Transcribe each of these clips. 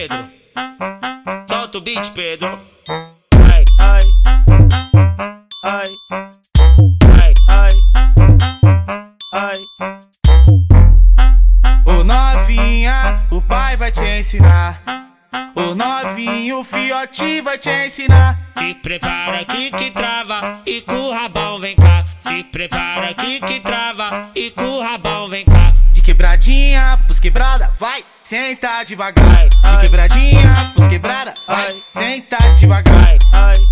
Pedro, solta o beat, Pedro. Ai, ai, ai, ai, ai, ai. Ô novinha, o pai vai te ensinar. Ô novinho, o fiote vai te ensinar. Se prepara aqui que trava e com o rabão vem cá. Se prepara aqui que trava e com o rabão vem cá. De quebradinha pros quebrada, vai, senta devagar. De quebradinha pros quebrada, vai, senta devagar.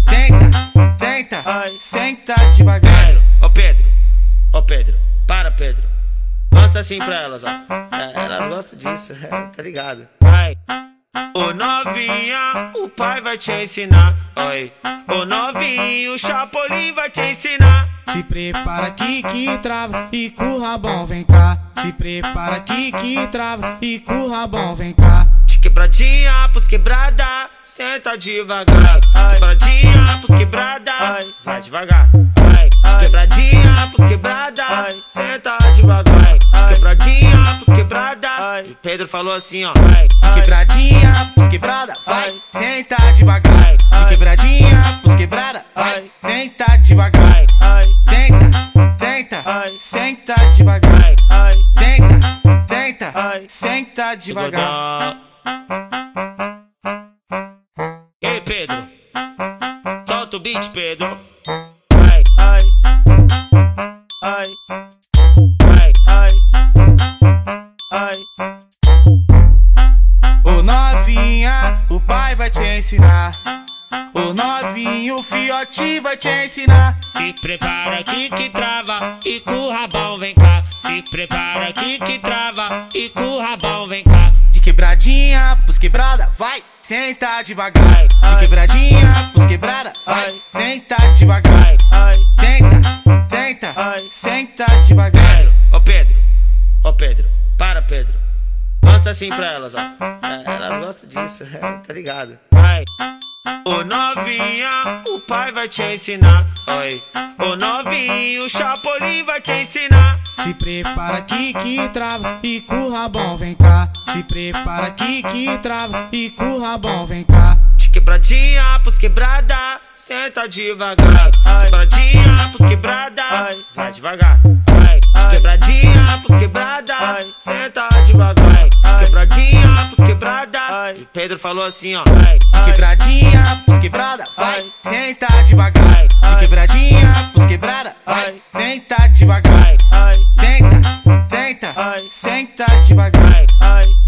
Senta, senta, senta devagar. Pedro, ô Pedro, ô Pedro, para Pedro. Mostra assim pra elas, ó. É, elas gostam disso, é, tá ligado? Vai. Ô novinha, o pai vai te ensinar. Oi. Ô novinho, o Chapolin vai te ensinar. Se prepara aqui que trava e com o rabão vem cá. Se prepara aqui que trava e com o rabão vem cá. De quebradinha pros quebrada, senta devagar. De quebradinha pros quebrada, vai devagar. De quebradinha pros quebrada, senta devagar. De quebradinha pros quebrada. E Pedro falou assim, ó. De quebradinha pros quebrada, vai, senta devagar. De quebradinha pros quebrada, vai, senta devagar. Senta, devagar. Senta, senta, senta devagar. Ei, Pedro, solta o beat, Pedro. Ai, ai, ai, ai, ai. Ô novinha, o pai vai te ensinar. Ô novinho, o fiote vai te ensinar. Se prepara aqui que trava e com o rabão vem cá. Se prepara aqui que trava e com o rabão vem cá. De quebradinha pros quebrada, vai, senta devagar. De quebradinha pros quebrada, vai, senta devagar. Senta, senta, senta devagar. Ô Pedro, ô Pedro, para Pedro. Mostra assim pra elas, ó. É, elas gostam disso, tá ligado? Vai. Ô novinha, o pai vai te ensinar. Oi. Ô novinho, o Chapolin vai te ensinar. Se prepara aqui que trava e com o rabão vem cá. Se prepara aqui que trava e com o rabão vem cá. De quebradinha pros quebrada, senta devagar. De quebradinha pros quebrada, vai devagar. De quebradinha pros quebrada, senta devagar. De quebradinha pros quebrada. E Pedro falou assim, ó. De quebradinha pros quebrada, vai, senta devagar. De quebradinha pros quebrada, vai, senta devagar. Senta, senta, senta devagar.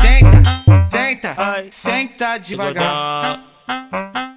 Senta, senta, senta devagar. Devagar.